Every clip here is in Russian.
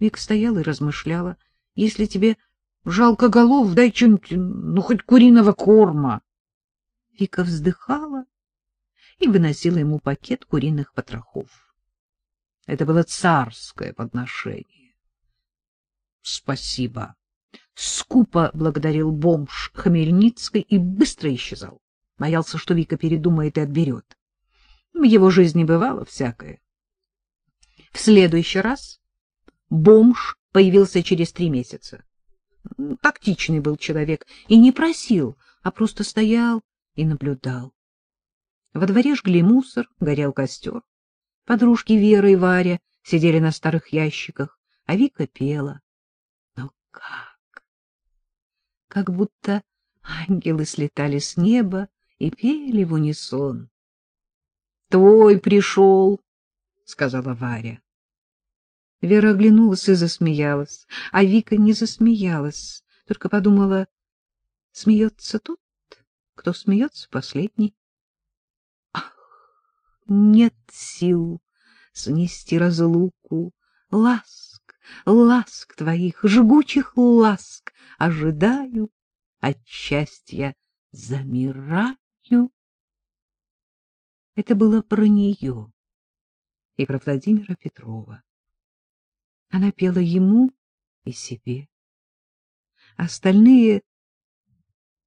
Вик стояла и размышляла. Если тебе жалко голов, дай чем-нибудь, ну, хоть куриного корма. Вика вздыхала и выносила ему пакет куриных потрохов. Это было царское подношение. — Спасибо. Скупо благодарил бомж Хмельницкой и быстро исчезал. Боялся, что Вика передумает и отберет. В его жизни бывало всякое. В следующий раз бомж появился через три месяца. Тактичный был человек и не просил, а просто стоял и наблюдал. Во дворе жгли мусор, горел костер. Подружки Вера и Варя сидели на старых ящиках, а Вика пела. Но как? Как будто ангелы слетали с неба и пели в унисон. — Твой пришел, — сказала Варя. Вера оглянулась и засмеялась, а Вика не засмеялась, только подумала, смеется тот, кто смеется последний. Ах, нет сил снести разлуку, ласк, ласк твоих, жгучих ласк, ожидаю, от счастья замираю. Это было про нее и про Владимира Петрова. Она пела ему и себе. Остальные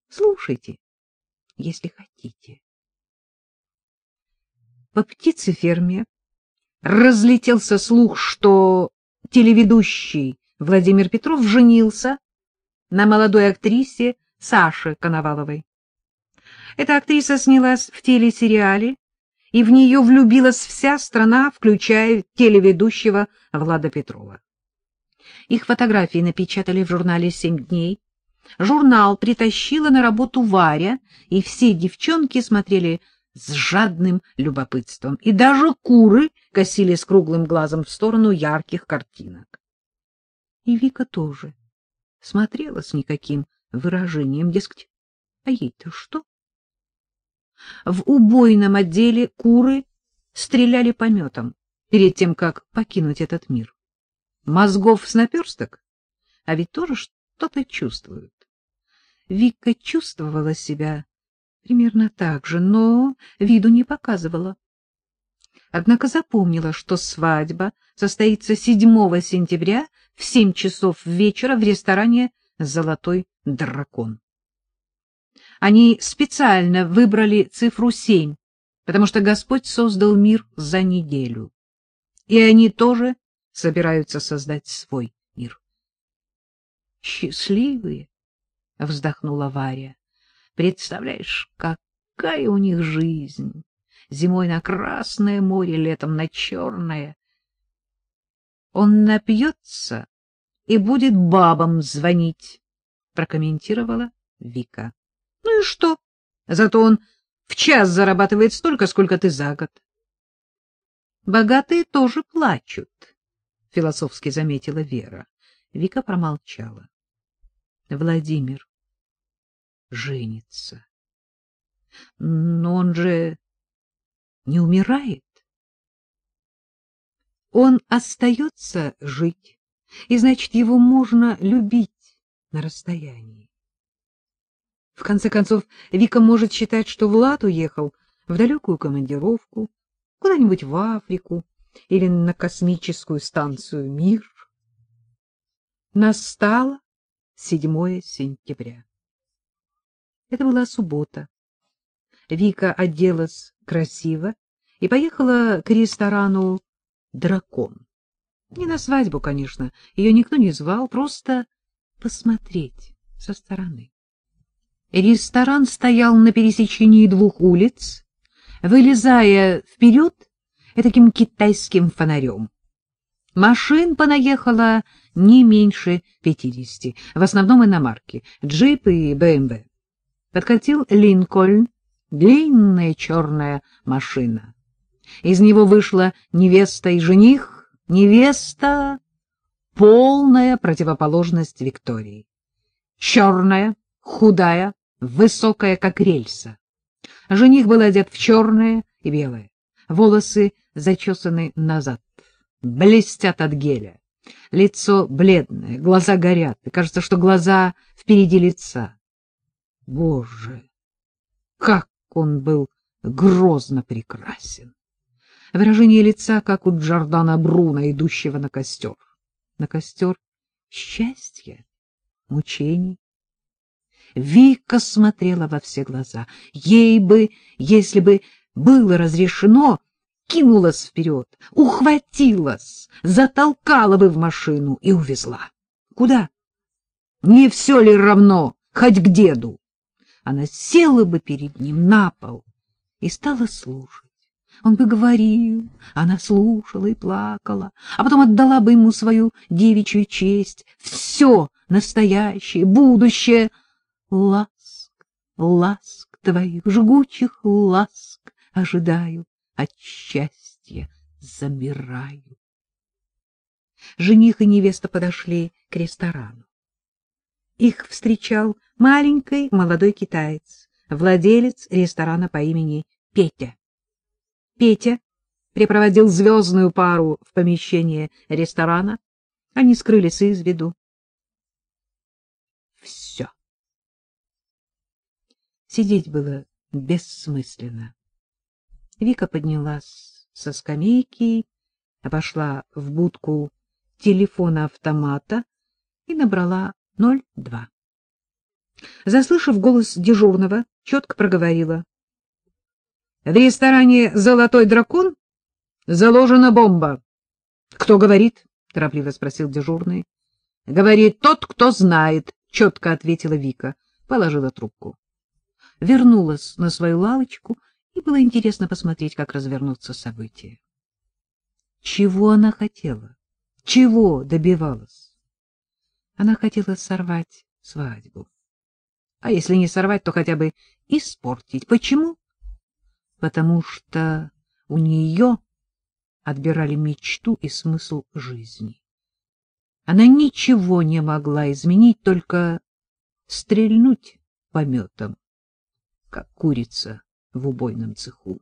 слушайте, если хотите. По птицеферме разлетелся слух, что телеведущий Владимир Петров женился на молодой актрисе Саше Коноваловой. Эта актриса снялась в телесериале, и в нее влюбилась вся страна, включая телеведущего Влада Петрова. Их фотографии напечатали в журнале «Семь дней». Журнал притащила на работу Варя, и все девчонки смотрели с жадным любопытством, и даже куры косили с круглым глазом в сторону ярких картинок. И Вика тоже смотрела с никаким выражением, дескать, а ей-то что? В убойном отделе куры стреляли пометом перед тем, как покинуть этот мир. Мозгов с наперсток, а ведь тоже что-то чувствуют. Вика чувствовала себя примерно так же, но виду не показывала. Однако запомнила, что свадьба состоится 7 сентября в 7 часов вечера в ресторане «Золотой дракон». Они специально выбрали цифру 7, потому что Господь создал мир за неделю. И они тоже собираются создать свой мир. Счастливые, вздохнула Варя. Представляешь, какая у них жизнь. Зимой на Красное море, летом на Черное. Он напьется и будет бабам звонить, прокомментировала Вика. Что? Зато он в час зарабатывает столько, сколько ты за год. Богатые тоже плачут, философски заметила Вера. Вика промолчала. Владимир женится. Но он же не умирает. Он остается жить, и значит, его можно любить на расстоянии. В конце концов, Вика может считать, что Влад уехал в далекую командировку, куда-нибудь в Африку или на космическую станцию «Мир». Настало 7 сентября. Это была суббота. Вика оделась красиво и поехала к ресторану «Дракон». Не на свадьбу, конечно, ее никто не звал, просто посмотреть со стороны. Ресторан стоял на пересечении двух улиц, вылезая вперед таким китайским фонарем. Машин понаехало не меньше пятидесяти, в основном иномарки, джип и БМВ. Подкатил Линкольн, длинная черная машина. Из него вышла невеста и жених, невеста — полная противоположность Виктории. Черная, худая, высокая, как рельса. Жених был одет в черное и белое, волосы зачесаны назад, блестят от геля, Лицо бледное, глаза горят, и кажется, что глаза впереди лица. Боже, как он был грозно прекрасен! Выражение лица, как у Джордана Бруна, идущего на костер. На костер счастья, мучений. Вика смотрела во все глаза. Ей бы, если бы было разрешено, кинулась вперед, ухватилась, затолкала бы в машину и увезла. Куда? Не все ли равно, хоть к деду? Она села бы перед ним на пол и стала слушать. Он бы говорил, она слушала и плакала, а потом отдала бы ему свою девичью честь, все настоящее, будущее. Ласк, ласк твоих, жгучих ласк ожидаю, от счастья замираю. Жених и невеста подошли к ресторану. Их встречал маленький молодой китаец, владелец ресторана по имени Петя. Петя припроводил звездную пару в помещение ресторана. Они скрылись из виду. Все. Сидеть было бессмысленно. Вика поднялась со скамейки, обошла в будку телефона-автомата и набрала 02. Заслышав голос дежурного, четко проговорила. — В ресторане «Золотой дракон» заложена бомба. — Кто говорит? — торопливо спросил дежурный. — Говорит тот, кто знает, — четко ответила Вика, положила трубку. Вернулась на свою лавочку, и было интересно посмотреть, как развернутся события. Чего она хотела? Чего добивалась? Она хотела сорвать свадьбу. А если не сорвать, то хотя бы испортить. Почему? Потому что у нее отбирали мечту и смысл жизни. Она ничего не могла изменить, только стрельнуть пометом, как курица в убойном цеху.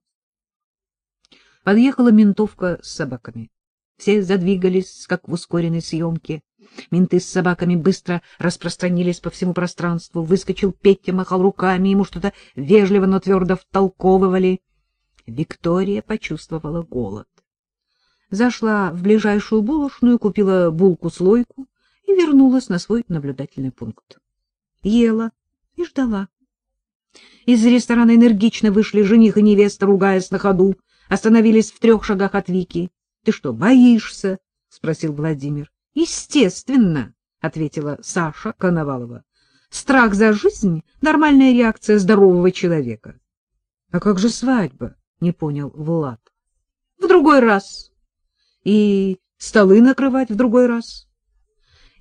Подъехала ментовка с собаками. Все задвигались, как в ускоренной съемке. Менты с собаками быстро распространились по всему пространству. Выскочил Петя, махал руками, ему что-то вежливо, но твердо втолковывали. Виктория почувствовала голод. Зашла в ближайшую булочную, купила булку-слойку и вернулась на свой наблюдательный пункт. Ела и ждала. Из ресторана энергично вышли жених и невеста, ругаясь на ходу, остановились в трех шагах от Вики. — Ты что, боишься? — спросил Владимир. — Естественно, — ответила Саша Коновалова. — Страх за жизнь — нормальная реакция здорового человека. — А как же свадьба? — не понял Влад. — В другой раз. И столы накрывать в другой раз.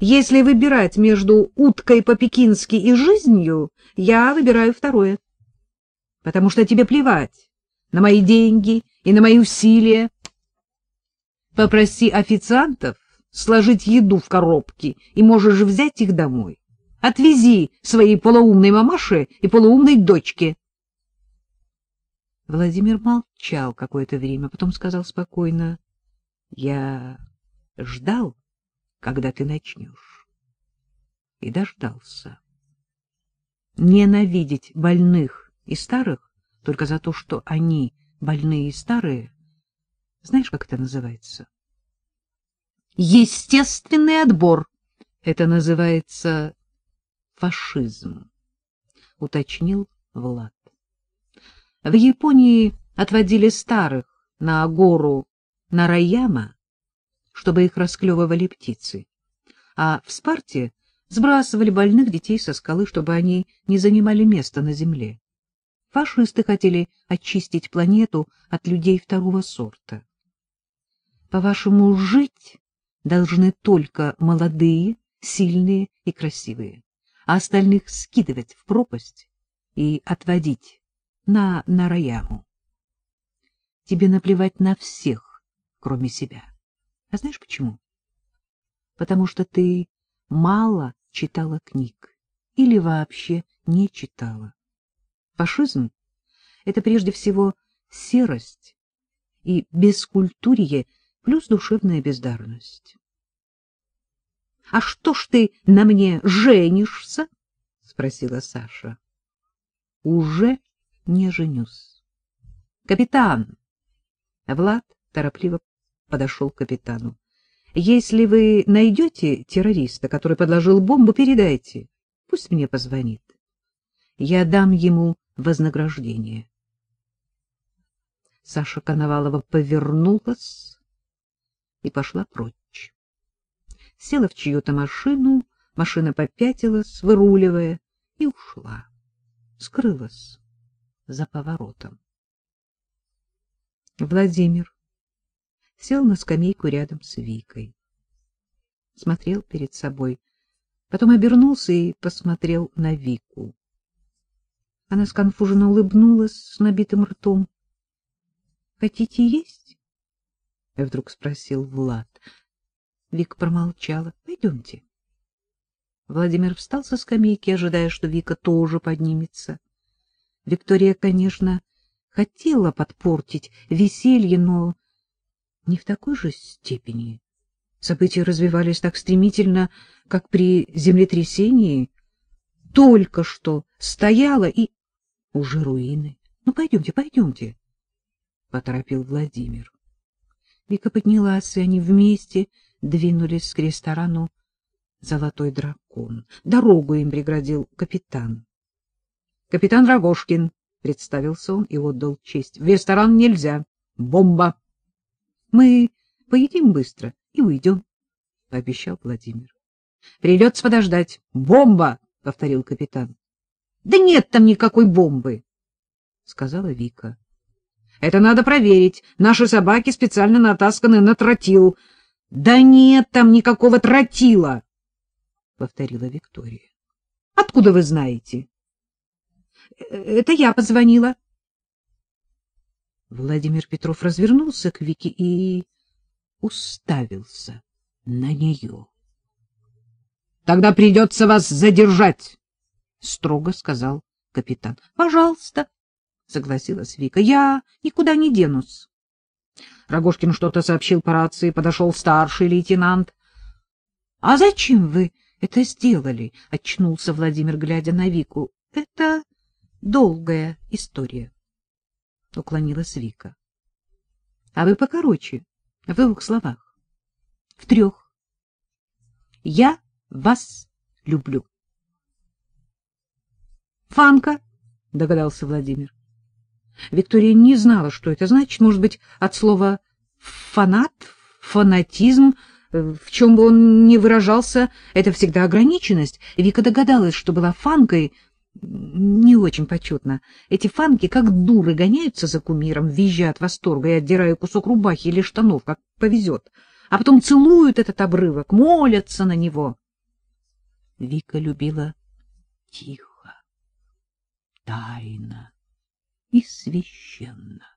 Если выбирать между уткой по-пекински и жизнью, я выбираю второе. Потому что тебе плевать на мои деньги и на мои усилия. Попроси официантов сложить еду в коробки, и можешь взять их домой. Отвези своей полоумной мамаше и полоумной дочке. Владимир молчал какое-то время, потом сказал спокойно, — Я ждал когда ты начнешь. И дождался. Ненавидеть больных и старых только за то, что они больные и старые, знаешь, как это называется? Естественный отбор. Это называется фашизм, уточнил Влад. В Японии отводили старых на гору Нараяма чтобы их расклевывали птицы. А в Спарте сбрасывали больных детей со скалы, чтобы они не занимали место на земле. Фашисты хотели очистить планету от людей второго сорта. По-вашему, жить должны только молодые, сильные и красивые, а остальных скидывать в пропасть и отводить на Нараяму. Тебе наплевать на всех, кроме себя. А знаешь почему? Потому что ты мало читала книг или вообще не читала. Фашизм — это прежде всего серость и бескультурье плюс душевная бездарность. — А что ж ты на мне женишься? — спросила Саша. — Уже не женюсь. — Капитан! Влад торопливо подошел к капитану. — Если вы найдете террориста, который подложил бомбу, передайте. Пусть мне позвонит. Я дам ему вознаграждение. Саша Коновалова повернулась и пошла прочь. Села в чью-то машину, машина попятилась, выруливая, и ушла. Скрылась за поворотом. Владимир сел на скамейку рядом с Викой. Смотрел перед собой, потом обернулся и посмотрел на Вику. Она сконфуженно улыбнулась с набитым ртом. — Хотите есть? — вдруг спросил Влад. Вика промолчала. — Пойдемте. Владимир встал со скамейки, ожидая, что Вика тоже поднимется. Виктория, конечно, хотела подпортить веселье, но не в такой же степени. События развивались так стремительно, как при землетрясении. Только что стояла и уже руины. Ну, пойдемте, пойдемте, — поторопил Владимир. Вика поднялась, и они вместе двинулись к ресторану «Золотой дракон». Дорогу им преградил капитан. — Капитан Рогошкин, — представился он и отдал честь. — В ресторан нельзя. Бомба. — Мы поедим быстро и уйдем, — пообещал Владимир. — Придется подождать. Бомба! — повторил капитан. — Да нет там никакой бомбы, — сказала Вика. — Это надо проверить. Наши собаки специально натасканы на тротил. — Да нет там никакого тротила, — повторила Виктория. — Откуда вы знаете? — Это я позвонила. Владимир Петров развернулся к Вике и уставился на нее. — Тогда придется вас задержать. — строго сказал капитан. — Пожалуйста, — согласилась Вика. — Я никуда не денусь. Рогожкин что-то сообщил по рации, подошел старший лейтенант. — А зачем вы это сделали? — очнулся Владимир, глядя на Вику. — Это долгая история, — уклонилась Вика. — А вы покороче, в двух словах. — В трех. — Я вас люблю. Фанка, догадался Владимир. Виктория не знала, что это значит, может быть, от слова фанат, фанатизм, в чем бы он ни выражался, это всегда ограниченность. Вика догадалась, что была фанкой, не очень почетно. Эти фанки, как дуры, гоняются за кумиром, визжат восторга и отдирая кусок рубахи или штанов, как повезет, а потом целуют этот обрывок, молятся на него. Вика любила тихо тайно и священно.